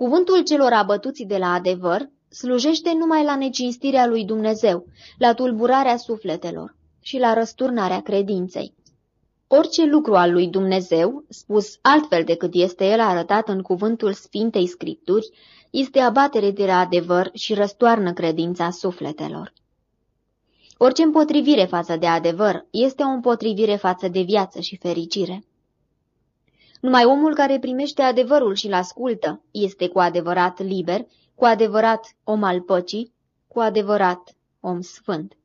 Cuvântul celor abătuți de la adevăr slujește numai la necinstirea lui Dumnezeu, la tulburarea sufletelor și la răsturnarea credinței. Orice lucru al lui Dumnezeu, spus altfel decât este el arătat în cuvântul Sfintei Scripturi, este abatere de la adevăr și răstoarnă credința sufletelor. Orice împotrivire față de adevăr este o împotrivire față de viață și fericire. Numai omul care primește adevărul și-l ascultă este cu adevărat liber, cu adevărat om al păcii, cu adevărat om sfânt.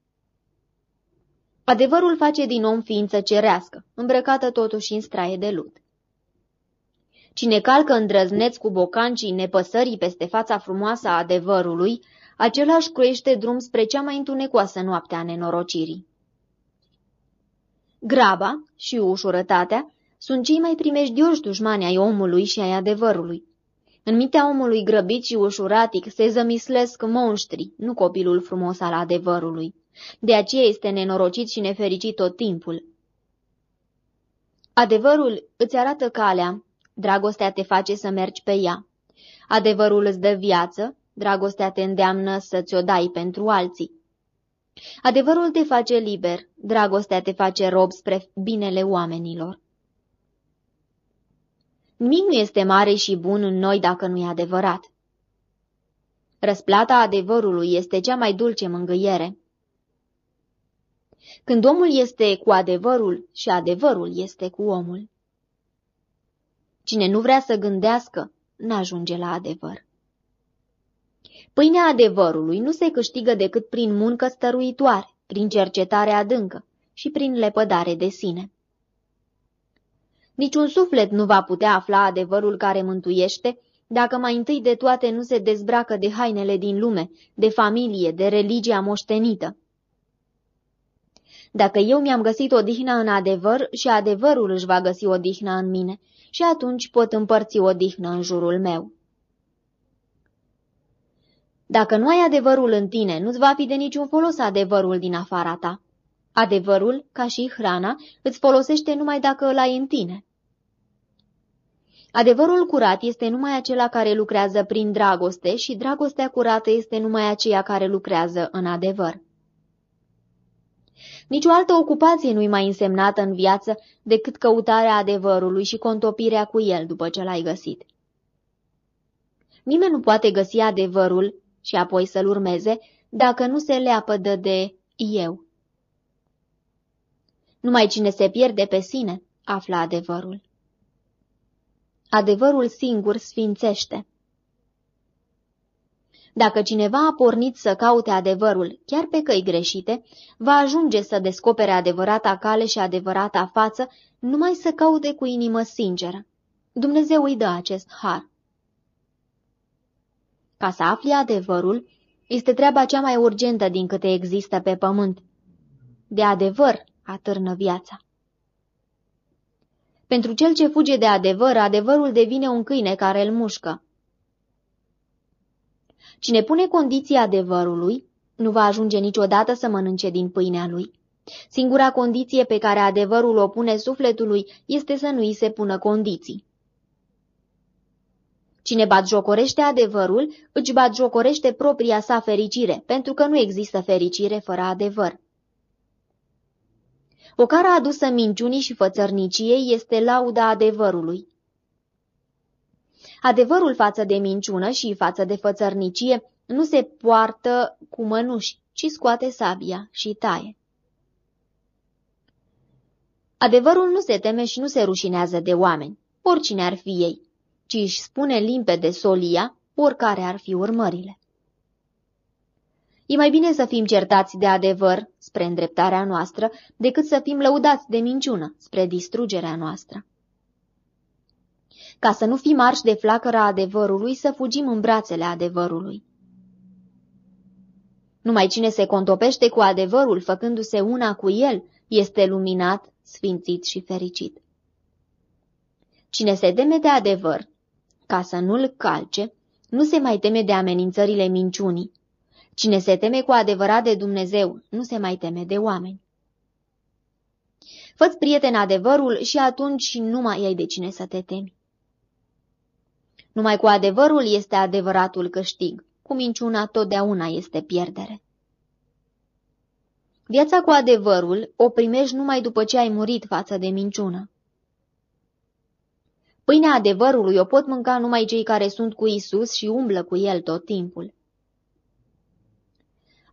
Adevărul face din om ființă cerească, îmbrăcată totuși în straie de lut. Cine calcă îndrăzneț cu bocancii nepăsării peste fața frumoasă a adevărului, același croiește drum spre cea mai întunecoasă noapte a nenorocirii. Graba și ușurătatea sunt cei mai primejdioși dușmani ai omului și ai adevărului. În mintea omului grăbit și ușuratic se zămislesc monștri, nu copilul frumos al adevărului. De aceea este nenorocit și nefericit tot timpul. Adevărul îți arată calea, dragostea te face să mergi pe ea. Adevărul îți dă viață, dragostea te îndeamnă să ți-o dai pentru alții. Adevărul te face liber, dragostea te face rob spre binele oamenilor. Nimic nu este mare și bun în noi dacă nu e adevărat. Răsplata adevărului este cea mai dulce mângâiere. Când omul este cu adevărul și adevărul este cu omul. Cine nu vrea să gândească, n-ajunge la adevăr. Pâinea adevărului nu se câștigă decât prin muncă stăruitoare, prin cercetare adâncă și prin lepădare de sine. Niciun suflet nu va putea afla adevărul care mântuiește dacă mai întâi de toate nu se dezbracă de hainele din lume, de familie, de religia moștenită. Dacă eu mi-am găsit odihna în adevăr și adevărul își va găsi odihna în mine, și atunci pot împărți odihnă în jurul meu. Dacă nu ai adevărul în tine, nu-ți va fi de niciun folos adevărul din afara ta. Adevărul, ca și hrana, îți folosește numai dacă îl ai în tine. Adevărul curat este numai acela care lucrează prin dragoste și dragostea curată este numai aceea care lucrează în adevăr. Nici o altă ocupație nu-i mai însemnată în viață decât căutarea adevărului și contopirea cu el după ce l-ai găsit. Nimeni nu poate găsi adevărul și apoi să-l urmeze dacă nu se leapădă de eu. Numai cine se pierde pe sine află adevărul. Adevărul singur sfințește. Dacă cineva a pornit să caute adevărul, chiar pe căi greșite, va ajunge să descopere adevărata cale și adevărata față, numai să caute cu inimă sinceră. Dumnezeu îi dă acest har. Ca să afli adevărul, este treaba cea mai urgentă din câte există pe pământ. De adevăr atârnă viața. Pentru cel ce fuge de adevăr, adevărul devine un câine care îl mușcă. Cine pune condiția adevărului, nu va ajunge niciodată să mănânce din pâinea lui. Singura condiție pe care adevărul o pune sufletului este să nu îi se pună condiții. Cine batjocorește adevărul, își batjocorește propria sa fericire, pentru că nu există fericire fără adevăr. O cara adusă minciunii și fățărniciei este lauda adevărului. Adevărul față de minciună și față de fățărnicie nu se poartă cu mănuși, ci scoate sabia și taie. Adevărul nu se teme și nu se rușinează de oameni, oricine ar fi ei, ci își spune limpede solia, oricare ar fi urmările. E mai bine să fim certați de adevăr spre îndreptarea noastră, decât să fim lăudați de minciună spre distrugerea noastră. Ca să nu fim arși de flacăra adevărului, să fugim în brațele adevărului. Numai cine se contopește cu adevărul, făcându-se una cu el, este luminat, sfințit și fericit. Cine se teme de adevăr, ca să nu-l calce, nu se mai teme de amenințările minciunii. Cine se teme cu adevărat de Dumnezeu, nu se mai teme de oameni. Fă-ți prieten adevărul și atunci nu mai ai de cine să te temi. Numai cu adevărul este adevăratul câștig, cu minciuna totdeauna este pierdere. Viața cu adevărul o primești numai după ce ai murit față de minciună. Pâinea adevărului o pot mânca numai cei care sunt cu Isus și umblă cu el tot timpul.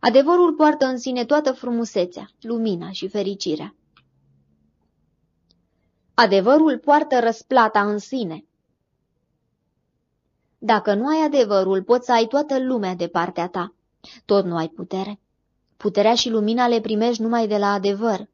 Adevărul poartă în sine toată frumusețea, lumina și fericirea. Adevărul poartă răsplata în sine. Dacă nu ai adevărul, poți să ai toată lumea de partea ta. Tot nu ai putere. Puterea și lumina le primești numai de la adevăr.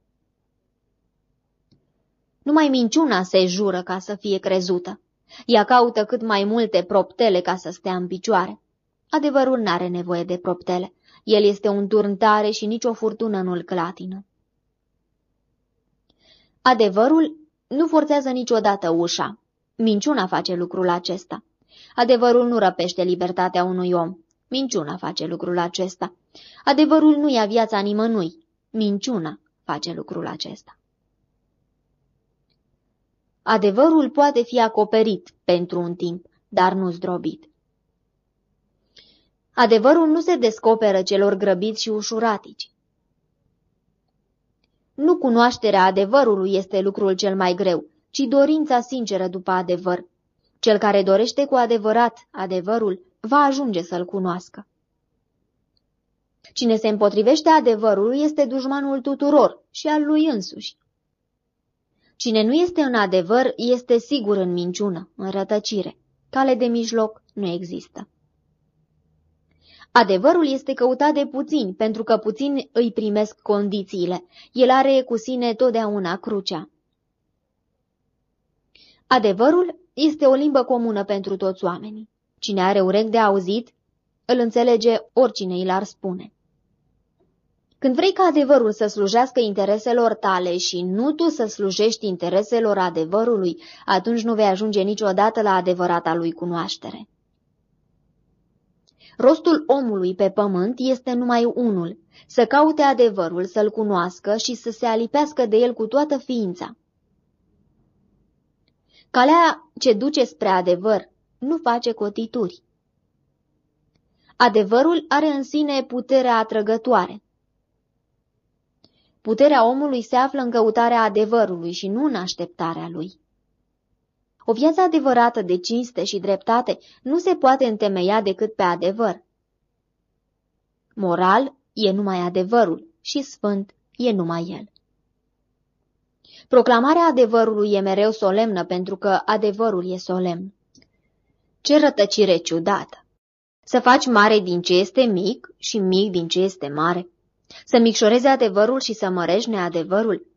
Numai minciuna se jură ca să fie crezută. Ea caută cât mai multe proptele ca să stea în picioare. Adevărul n-are nevoie de proptele. El este un turn tare și nicio furtună nu-l clatină. Adevărul nu forțează niciodată ușa. Minciuna face lucrul acesta. Adevărul nu răpește libertatea unui om. Minciuna face lucrul acesta. Adevărul nu ia viața nimănui. Minciuna face lucrul acesta. Adevărul poate fi acoperit pentru un timp, dar nu zdrobit. Adevărul nu se descoperă celor grăbiți și ușuratici. Nu cunoașterea adevărului este lucrul cel mai greu, ci dorința sinceră după adevăr. Cel care dorește cu adevărat adevărul va ajunge să-l cunoască. Cine se împotrivește adevărului este dușmanul tuturor și al lui însuși. Cine nu este în adevăr este sigur în minciună, în rătăcire. Cale de mijloc nu există. Adevărul este căutat de puțini, pentru că puțini îi primesc condițiile. El are cu sine totdeauna crucea. Adevărul este o limbă comună pentru toți oamenii. Cine are urechi de auzit, îl înțelege oricine îi l-ar spune. Când vrei ca adevărul să slujească intereselor tale și nu tu să slujești intereselor adevărului, atunci nu vei ajunge niciodată la adevărata lui cunoaștere. Rostul omului pe pământ este numai unul, să caute adevărul, să-l cunoască și să se alipească de el cu toată ființa. Calea ce duce spre adevăr nu face cotituri. Adevărul are în sine puterea atrăgătoare. Puterea omului se află în căutarea adevărului și nu în așteptarea lui. O viață adevărată de cinste și dreptate nu se poate întemeia decât pe adevăr. Moral e numai adevărul și sfânt e numai el. Proclamarea adevărului e mereu solemnă pentru că adevărul e solemn. Ce rătăcire ciudată! Să faci mare din ce este mic și mic din ce este mare. Să micșorezi adevărul și să mărești neadevărul.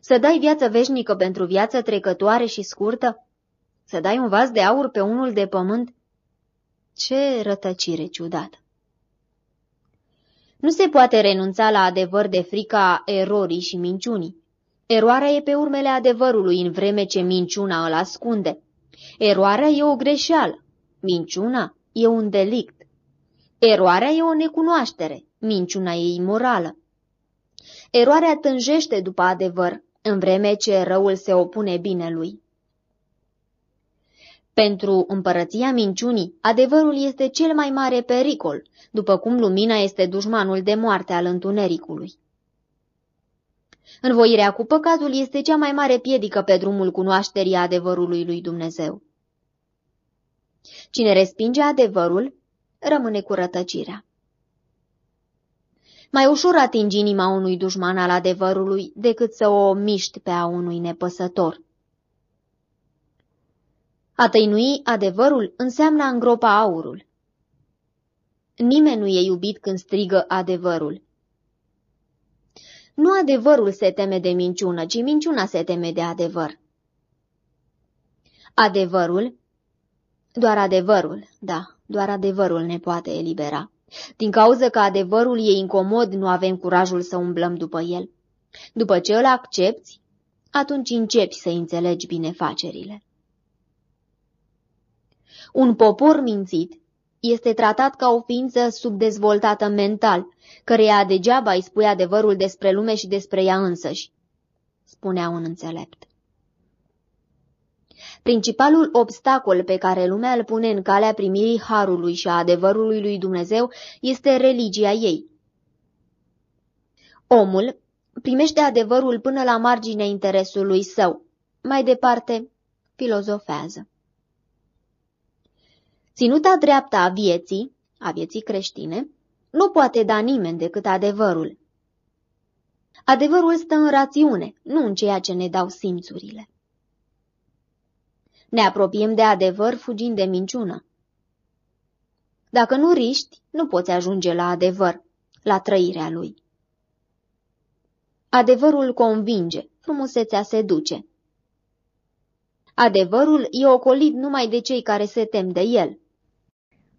Să dai viață veșnică pentru viață trecătoare și scurtă. Să dai un vas de aur pe unul de pământ. Ce rătăcire ciudată! Nu se poate renunța la adevăr de frica erorii și minciunii. Eroarea e pe urmele adevărului în vreme ce minciuna îl ascunde. Eroarea e o greșeală, minciuna e un delict. Eroarea e o necunoaștere, minciuna e imorală. Eroarea tânjește după adevăr, în vreme ce răul se opune binelui. Pentru împărăția minciunii, adevărul este cel mai mare pericol, după cum lumina este dușmanul de moarte al întunericului. Învoirea cu păcatul este cea mai mare piedică pe drumul cunoașterii adevărului lui Dumnezeu. Cine respinge adevărul, rămâne cu rătăcirea. Mai ușor atingi inima unui dușman al adevărului decât să o miști pe a unui nepăsător. A tăinui adevărul înseamnă a îngropa aurul. Nimeni nu e iubit când strigă adevărul. Nu adevărul se teme de minciună, ci minciuna se teme de adevăr. Adevărul? Doar adevărul, da, doar adevărul ne poate elibera. Din cauza că adevărul e incomod, nu avem curajul să umblăm după el. După ce îl accepti, atunci începi să înțelegi binefacerile. Un popor mințit este tratat ca o ființă subdezvoltată mental, căreia degeaba îi spui adevărul despre lume și despre ea însăși, spunea un înțelept. Principalul obstacol pe care lumea îl pune în calea primirii harului și a adevărului lui Dumnezeu este religia ei. Omul primește adevărul până la marginea interesului său. Mai departe, filozofează. Ținuta dreapta a vieții, a vieții creștine, nu poate da nimeni decât adevărul. Adevărul stă în rațiune, nu în ceea ce ne dau simțurile. Ne apropiem de adevăr fugind de minciună. Dacă nu riști, nu poți ajunge la adevăr, la trăirea lui. Adevărul convinge, frumusețea se duce. Adevărul e ocolit numai de cei care se tem de el.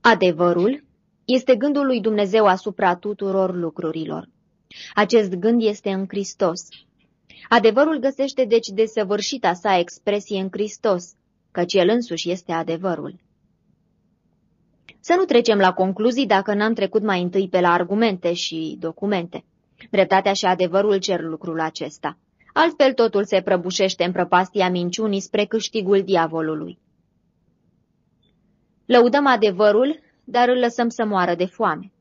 Adevărul este gândul lui Dumnezeu asupra tuturor lucrurilor. Acest gând este în Hristos. Adevărul găsește deci desăvârșita sa expresie în Hristos, căci el însuși este adevărul. Să nu trecem la concluzii dacă n-am trecut mai întâi pe la argumente și documente. Dreptatea și adevărul cer lucrul acesta. Altfel totul se prăbușește în prăpastia minciunii spre câștigul diavolului. Lăudăm adevărul, dar îl lăsăm să moară de foame.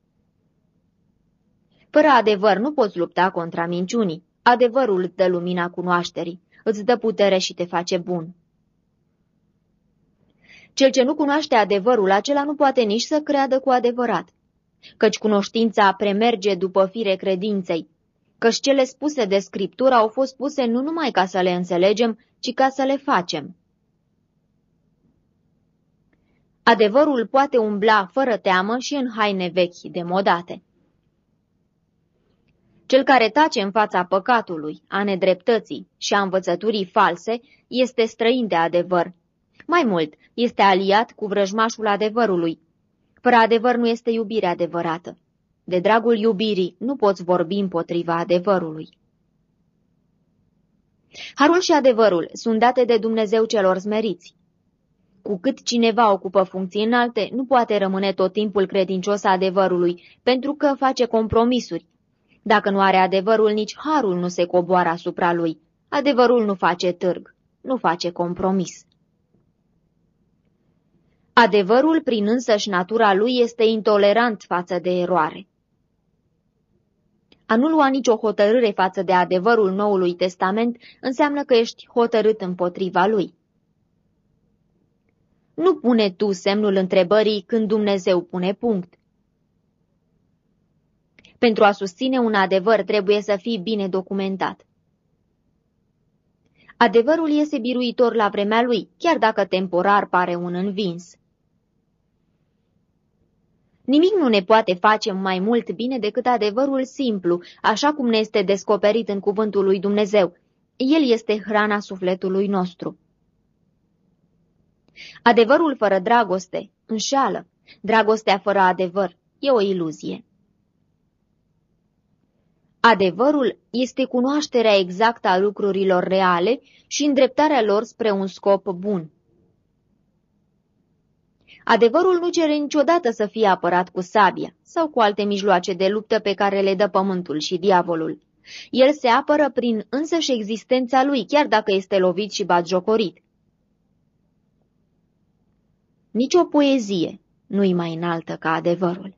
Fără adevăr nu poți lupta contra minciunii. Adevărul îți dă lumina cunoașterii, îți dă putere și te face bun. Cel ce nu cunoaște adevărul, acela nu poate nici să creadă cu adevărat, căci cunoștința premerge după fire credinței, căci cele spuse de Scriptură au fost puse nu numai ca să le înțelegem, ci ca să le facem. Adevărul poate umbla fără teamă și în haine vechi demodate. Cel care tace în fața păcatului, a nedreptății și a învățăturii false este străin de adevăr. Mai mult, este aliat cu vrăjmașul adevărului. Fără adevăr nu este iubire adevărată. De dragul iubirii nu poți vorbi împotriva adevărului. Harul și adevărul sunt date de Dumnezeu celor smeriți. Cu cât cineva ocupă funcții înalte, nu poate rămâne tot timpul credincios adevărului, pentru că face compromisuri. Dacă nu are adevărul, nici harul nu se coboară asupra lui. Adevărul nu face târg, nu face compromis. Adevărul, prin însăși natura lui, este intolerant față de eroare. A nu lua nicio hotărâre față de adevărul Noului Testament înseamnă că ești hotărât împotriva lui. Nu pune tu semnul întrebării când Dumnezeu pune punct. Pentru a susține un adevăr trebuie să fii bine documentat. Adevărul iese biruitor la vremea lui, chiar dacă temporar pare un învins. Nimic nu ne poate face mai mult bine decât adevărul simplu, așa cum ne este descoperit în cuvântul lui Dumnezeu. El este hrana sufletului nostru. Adevărul fără dragoste înșeală. Dragostea fără adevăr e o iluzie. Adevărul este cunoașterea exactă a lucrurilor reale și îndreptarea lor spre un scop bun. Adevărul nu cere niciodată să fie apărat cu sabia sau cu alte mijloace de luptă pe care le dă pământul și diavolul. El se apără prin însăși existența lui, chiar dacă este lovit și batjocorit. Nici o poezie nu-i mai înaltă ca adevărul.